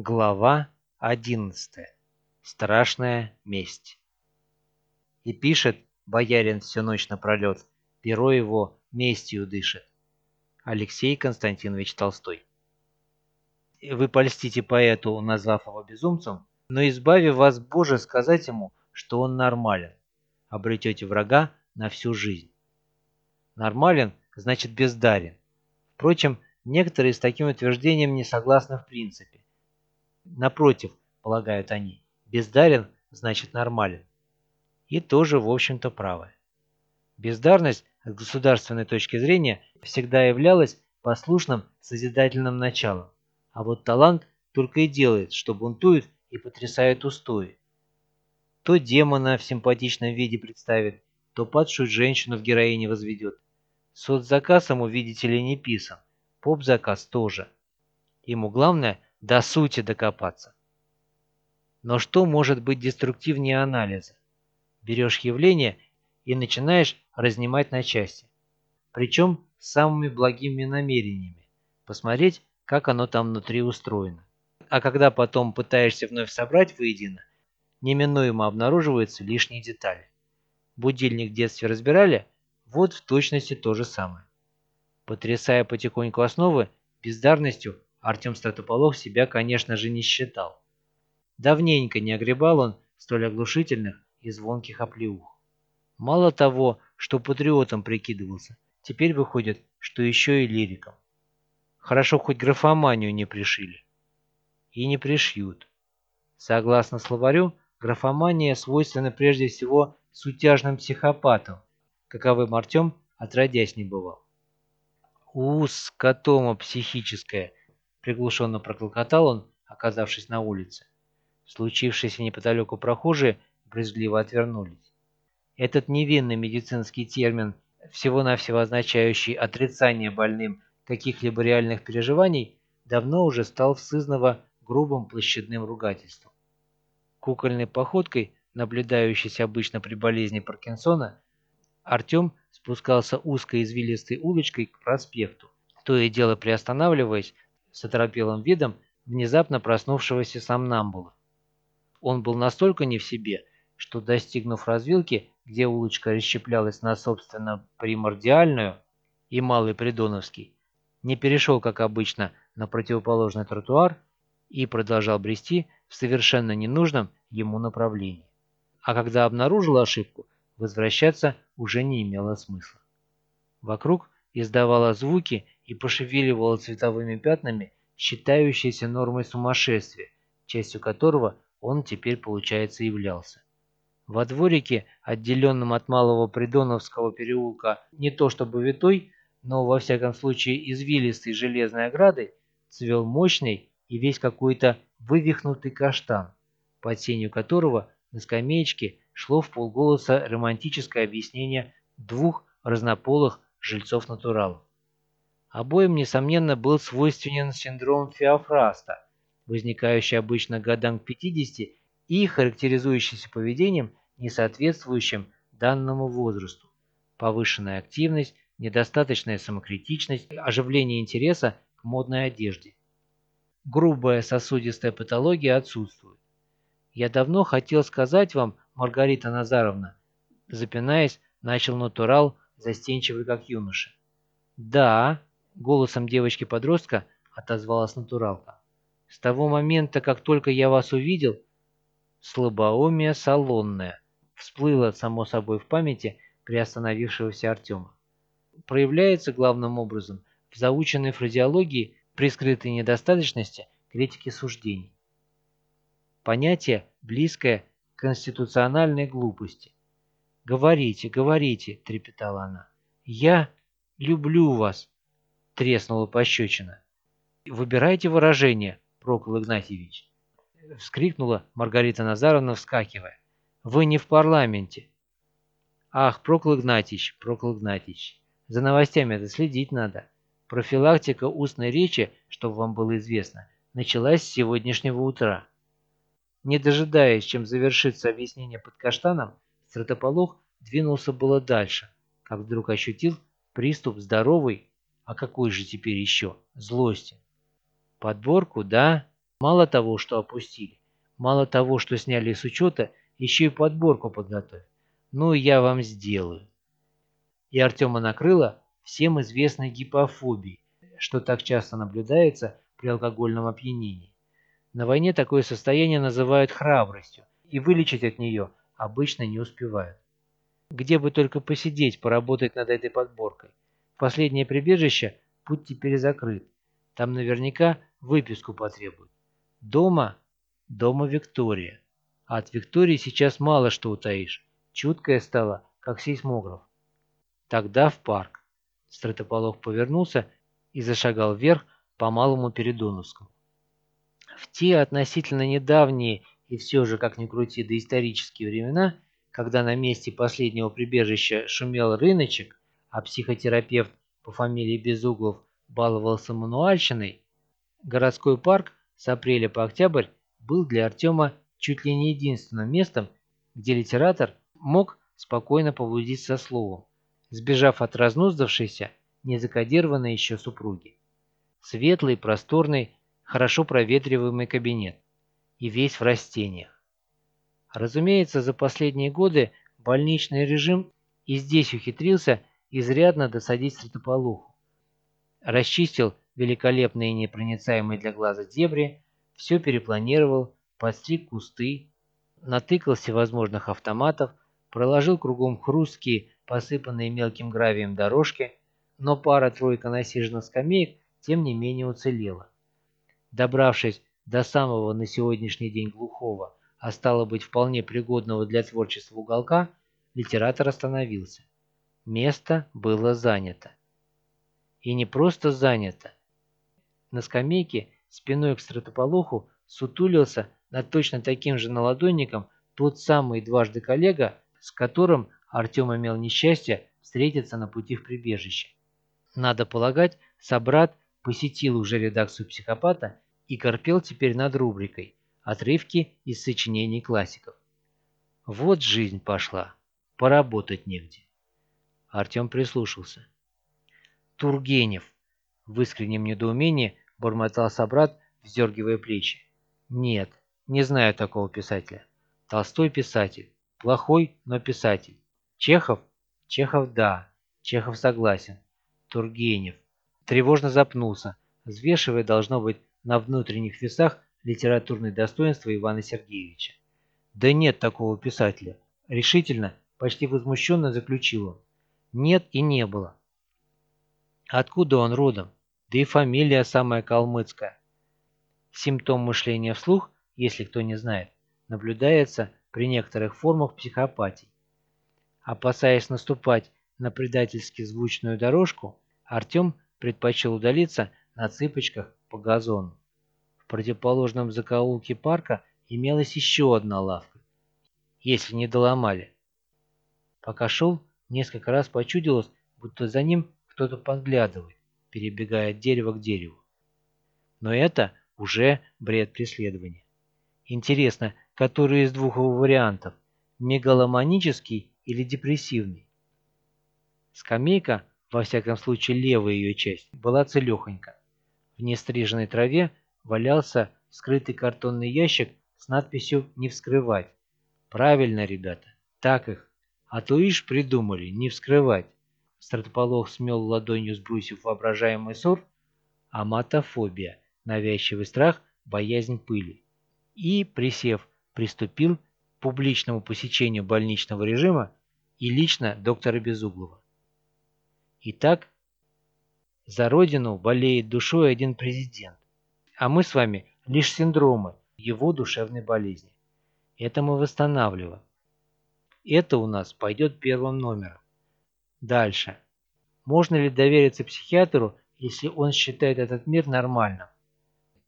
Глава 11. Страшная месть. И пишет боярин всю ночь напролет, перо его местью дышит. Алексей Константинович Толстой. Вы польстите поэту, назвав его безумцем, но избави вас, Боже, сказать ему, что он нормален. Обретете врага на всю жизнь. Нормален значит бездарен. Впрочем, некоторые с таким утверждением не согласны в принципе. Напротив, полагают они, бездарен значит нормален. И тоже, в общем-то, правы. Бездарность с государственной точки зрения всегда являлась послушным созидательным началом, а вот талант только и делает, что бунтует и потрясает устои. То демона в симпатичном виде представит, то падшую женщину в героине возведет. Соцзаказ ему, видите ли, не писан, поп-заказ тоже. Ему главное – до сути докопаться. Но что может быть деструктивнее анализа? Берешь явление и начинаешь разнимать на части. Причем с самыми благими намерениями. Посмотреть, как оно там внутри устроено. А когда потом пытаешься вновь собрать воедино, неминуемо обнаруживаются лишние детали. Будильник в детстве разбирали? Вот в точности то же самое. Потрясая потихоньку основы, бездарностью Артем Стратополох себя, конечно же, не считал. Давненько не огребал он столь оглушительных и звонких оплеух. Мало того, что патриотом прикидывался, теперь выходит, что еще и лириком. Хорошо хоть графоманию не пришили. И не пришьют. Согласно словарю, графомания свойственна прежде всего сутяжным психопатам, каковым Артем отродясь не бывал. Ус, котома психическая, Приглушенно проклокотал он, оказавшись на улице. Случившиеся неподалеку прохожие брезгливо отвернулись. Этот невинный медицинский термин, всего-навсего означающий отрицание больным каких-либо реальных переживаний, давно уже стал в грубым площадным ругательством. Кукольной походкой, наблюдающейся обычно при болезни Паркинсона, Артем спускался узкой извилистой улочкой к проспекту, то и дело приостанавливаясь с оторопелым видом внезапно проснувшегося сомнамбула. Он был настолько не в себе, что, достигнув развилки, где улочка расщеплялась на, собственно, примордиальную и Малый Придоновский, не перешел, как обычно, на противоположный тротуар и продолжал брести в совершенно ненужном ему направлении. А когда обнаружил ошибку, возвращаться уже не имело смысла. Вокруг издавала звуки и пошевеливала цветовыми пятнами, считающиеся нормой сумасшествия, частью которого он теперь, получается, являлся. Во дворике, отделенном от Малого Придоновского переулка не то чтобы витой, но во всяком случае извилистой железной оградой, цвел мощный и весь какой-то вывихнутый каштан, под сенью которого на скамеечке шло в полголоса романтическое объяснение двух разнополых жильцов-натуралов. Обоим, несомненно, был свойственен синдром Феофраста, возникающий обычно годам к 50 и характеризующийся поведением, не соответствующим данному возрасту. Повышенная активность, недостаточная самокритичность, оживление интереса к модной одежде. Грубая сосудистая патология отсутствует. Я давно хотел сказать вам, Маргарита Назаровна, запинаясь, начал натурал, застенчивый как юноша. Да, Голосом девочки-подростка отозвалась натуралка. «С того момента, как только я вас увидел, слабоумие салонное всплыло само собой в памяти приостановившегося Артема. Проявляется главным образом в заученной фразеологии при скрытой недостаточности критики суждений. Понятие, близкое к конституциональной глупости. «Говорите, говорите», — трепетала она. «Я люблю вас, треснула пощечина. «Выбирайте выражение, Прокол Игнатьевич!» Вскрикнула Маргарита Назаровна, вскакивая. «Вы не в парламенте!» «Ах, Прокол Игнатьевич, Прокол Игнатьевич, за новостями это следить надо. Профилактика устной речи, чтобы вам было известно, началась с сегодняшнего утра». Не дожидаясь, чем завершится объяснение под каштаном, Стратополох двинулся было дальше, как вдруг ощутил приступ здоровой, а какой же теперь еще? Злости. Подборку, да? Мало того, что опустили, мало того, что сняли с учета, еще и подборку подготовь. Ну, я вам сделаю. И Артема накрыло всем известной гипофобией, что так часто наблюдается при алкогольном опьянении. На войне такое состояние называют храбростью, и вылечить от нее обычно не успевают. Где бы только посидеть, поработать над этой подборкой. Последнее прибежище, путь теперь закрыт. Там наверняка выписку потребуют. Дома? Дома Виктория. А от Виктории сейчас мало что утаишь. Чуткая стала, как сейсмограф. Тогда в парк. Стратополох повернулся и зашагал вверх по Малому Передоновскому. В те относительно недавние и все же, как ни крути, доисторические времена, когда на месте последнего прибежища шумел рыночек, а психотерапевт по фамилии Безуглов баловался мануальщиной, городской парк с апреля по октябрь был для Артема чуть ли не единственным местом, где литератор мог спокойно поблудить со словом, сбежав от разнуздавшейся, незакодированной еще супруги. Светлый, просторный, хорошо проветриваемый кабинет. И весь в растениях. Разумеется, за последние годы больничный режим и здесь ухитрился изрядно досадить стратополуху. Расчистил великолепные непроницаемые для глаза дебри, все перепланировал, подстриг кусты, натыкал всевозможных автоматов, проложил кругом хрусткие, посыпанные мелким гравием дорожки, но пара-тройка насиженных скамеек тем не менее уцелела. Добравшись до самого на сегодняшний день глухого, а стало быть вполне пригодного для творчества уголка, литератор остановился. Место было занято. И не просто занято. На скамейке спиной к стратополоху сутулился над точно таким же наладонником тот самый дважды коллега, с которым Артем имел несчастье встретиться на пути в прибежище. Надо полагать, собрат посетил уже редакцию «Психопата» и корпел теперь над рубрикой «Отрывки из сочинений классиков». Вот жизнь пошла, поработать негде. Артем прислушался. «Тургенев!» — в искреннем недоумении бормотал собрат, вздергивая плечи. «Нет, не знаю такого писателя. Толстой писатель. Плохой, но писатель. Чехов? Чехов да. Чехов согласен. Тургенев. Тревожно запнулся, взвешивая, должно быть, на внутренних весах литературные достоинства Ивана Сергеевича. Да нет такого писателя. Решительно, почти возмущенно заключил он. Нет и не было. Откуда он родом? Да и фамилия самая калмыцкая. Симптом мышления вслух, если кто не знает, наблюдается при некоторых формах психопатии. Опасаясь наступать на предательски звучную дорожку, Артем предпочел удалиться на цыпочках по газону. В противоположном закоулке парка имелась еще одна лавка, если не доломали. Пока шел, несколько раз почудилось, будто за ним кто-то подглядывает, перебегая от дерева к дереву. Но это уже бред преследования. Интересно, который из двух его вариантов – мегаломанический или депрессивный? Скамейка во всяком случае левая ее часть, была целехонька. В нестриженной траве валялся скрытый картонный ящик с надписью «Не вскрывать». Правильно, ребята, так их. А то ишь придумали, не вскрывать. Стратополох смел ладонью с брусьев воображаемый ссор, аматофобия, навязчивый страх, боязнь пыли. И, присев, приступил к публичному посещению больничного режима и лично доктора Безуглова. Итак, за родину болеет душой один президент, а мы с вами лишь синдромы его душевной болезни. Это мы восстанавливаем. Это у нас пойдет первым номером. Дальше. Можно ли довериться психиатру, если он считает этот мир нормальным?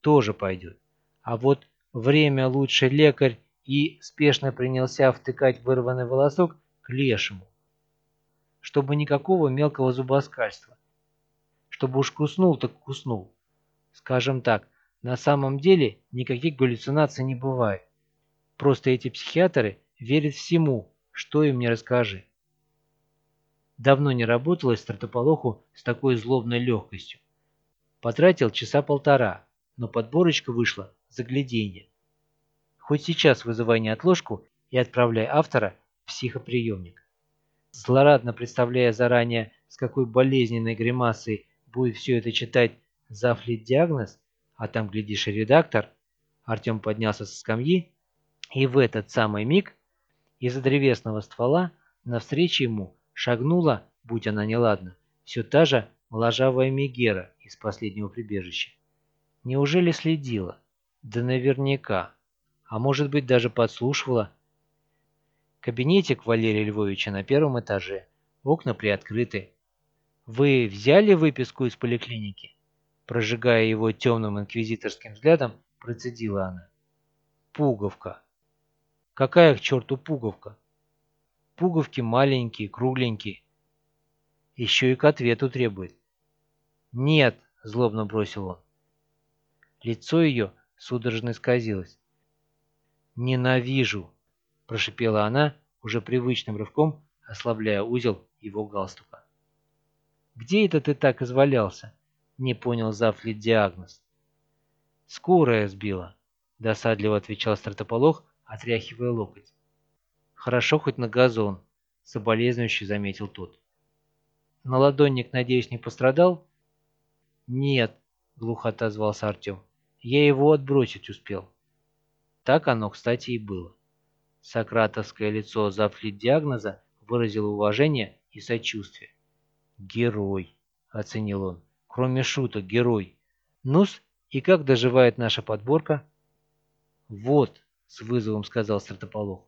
Тоже пойдет. А вот время лучший лекарь и спешно принялся втыкать вырванный волосок к лешему чтобы никакого мелкого зубоскальства. Чтобы уж куснул, так куснул. Скажем так, на самом деле никаких галлюцинаций не бывает. Просто эти психиатры верят всему, что им не расскажи. Давно не работалось стратополоху с такой злобной легкостью. Потратил часа полтора, но подборочка вышла загляденье. Хоть сейчас вызывай неотложку и отправляй автора в психоприемник. Злорадно представляя заранее, с какой болезненной гримасой будет все это читать завлит диагноз, а там, глядишь, и редактор, Артем поднялся со скамьи, и в этот самый миг из-за древесного ствола навстречу ему шагнула, будь она неладна, все та же моложавая Мегера из последнего прибежища. Неужели следила? Да наверняка. А может быть, даже подслушивала. Кабинетик Валерия Львовича на первом этаже. Окна приоткрыты. «Вы взяли выписку из поликлиники?» Прожигая его темным инквизиторским взглядом, процедила она. «Пуговка». «Какая к черту пуговка?» «Пуговки маленькие, кругленькие». Еще и к ответу требует. «Нет», — злобно бросил он. Лицо ее судорожно исказилось. «Ненавижу!» – прошипела она, уже привычным рывком ослабляя узел его галстука. «Где это ты так извалялся?» – не понял завлит диагноз. «Скорая сбила», – досадливо отвечал стратополох, отряхивая локоть. «Хорошо хоть на газон», – соболезнующий заметил тот. «Наладонник, надеюсь, не пострадал?» «Нет», – глухо отозвался Артем. Я его отбросить успел. Так оно, кстати, и было. Сократовское лицо завлит диагноза выразило уважение и сочувствие. «Герой», — оценил он. «Кроме шуток, герой. Нус, и как доживает наша подборка?» «Вот», — с вызовом сказал Стратополох.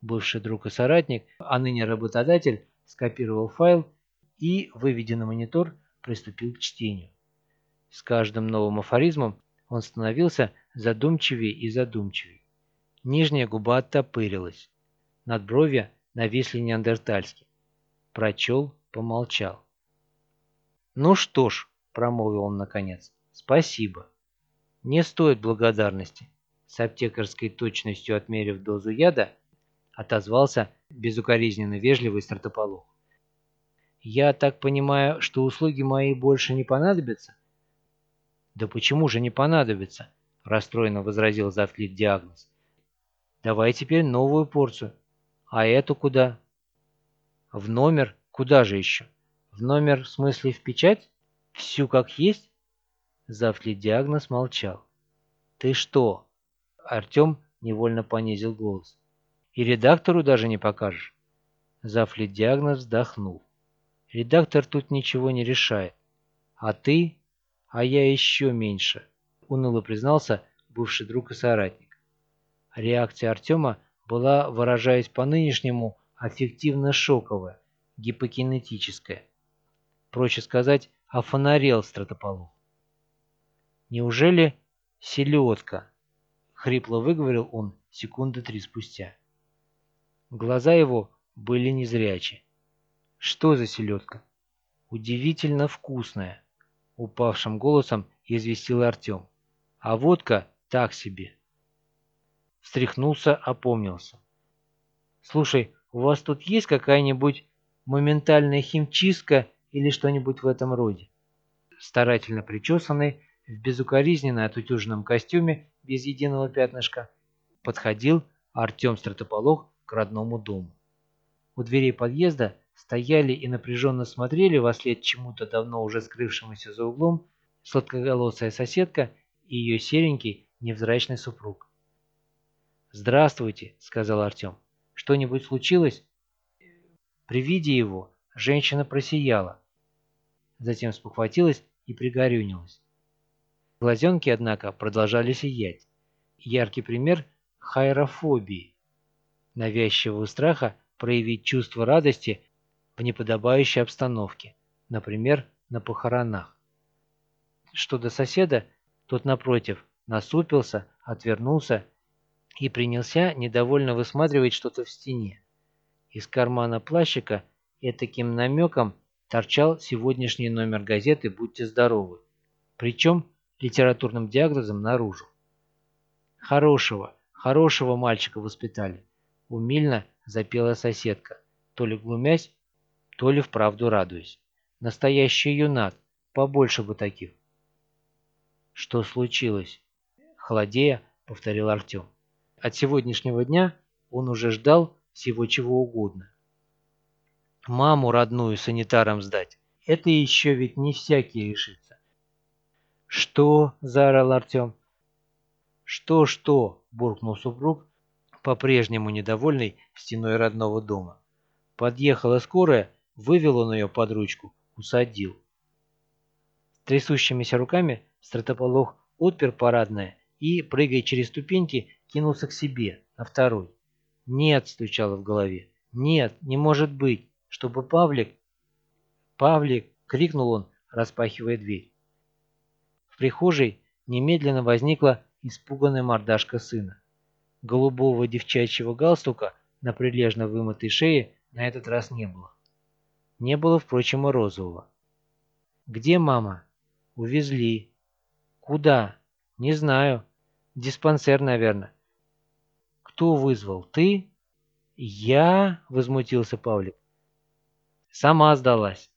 Бывший друг и соратник, а ныне работодатель, скопировал файл и, выведя на монитор, приступил к чтению. С каждым новым афоризмом он становился задумчивее и задумчивее. Нижняя губа оттопырилась. Над бровью нависли неандертальски. Прочел, помолчал. «Ну что ж», — промолвил он наконец, — «спасибо. Не стоит благодарности». С аптекарской точностью отмерив дозу яда, отозвался безукоризненно вежливый стартополох. «Я так понимаю, что услуги мои больше не понадобятся?» «Да почему же не понадобится?» – расстроенно возразил завклит диагноз. «Давай теперь новую порцию. А эту куда?» «В номер? Куда же еще? В номер в смысле в печать? Всю как есть?» Завклит диагноз молчал. «Ты что?» Артем невольно понизил голос. «И редактору даже не покажешь?» Завклит диагноз вздохнул. «Редактор тут ничего не решает. А ты а я еще меньше», — уныло признался бывший друг и соратник. Реакция Артема была, выражаясь по-нынешнему, аффективно-шоковая, гипокинетическая. Проще сказать, офонарел стратополох. «Неужели селедка?» — хрипло выговорил он секунды три спустя. Глаза его были незрячи. «Что за селедка?» «Удивительно вкусная», упавшим голосом известил Артем. А водка так себе. Встряхнулся, опомнился. Слушай, у вас тут есть какая-нибудь моментальная химчистка или что-нибудь в этом роде? Старательно причесанный, в безукоризненно отутюженном костюме, без единого пятнышка, подходил Артем Стратополох к родному дому. У дверей подъезда стояли и напряженно смотрели во след чему-то давно уже скрывшемуся за углом сладкоголосая соседка и ее серенький невзрачный супруг. «Здравствуйте», — сказал Артем. «Что-нибудь случилось?» При виде его женщина просияла. Затем спохватилась и пригорюнилась. Глазенки, однако, продолжали сиять. Яркий пример хайрофобии, навязчивого страха проявить чувство радости в неподобающей обстановке, например, на похоронах. Что до соседа, тот, напротив, насупился, отвернулся и принялся недовольно высматривать что-то в стене. Из кармана плащика таким намеком торчал сегодняшний номер газеты «Будьте здоровы», причем литературным диагнозом наружу. «Хорошего, хорошего мальчика воспитали», — умильно запела соседка, то ли глумясь, то ли вправду радуюсь. Настоящий юнат, побольше бы таких. Что случилось? холодея, повторил Артем. От сегодняшнего дня он уже ждал всего чего угодно. Маму родную санитарам сдать – это еще ведь не всякий решится. «Что?» – заорал Артем. «Что-что?» – буркнул супруг, по-прежнему недовольный стеной родного дома. Подъехала скорая, вывел он ее под ручку, усадил. Трясущимися руками стратополох отпер парадное и, прыгая через ступеньки, кинулся к себе, на второй. «Нет!» – стучало в голове. «Нет, не может быть, чтобы Павлик...» «Павлик!» – крикнул он, распахивая дверь. Прихожей немедленно возникла испуганная мордашка сына. Голубого девчачьего галстука на прилежно вымытой шее на этот раз не было. Не было, впрочем, и розового. «Где мама?» «Увезли». «Куда?» «Не знаю. Диспансер, наверное». «Кто вызвал? Ты?» «Я?» — возмутился Павлик. «Сама сдалась».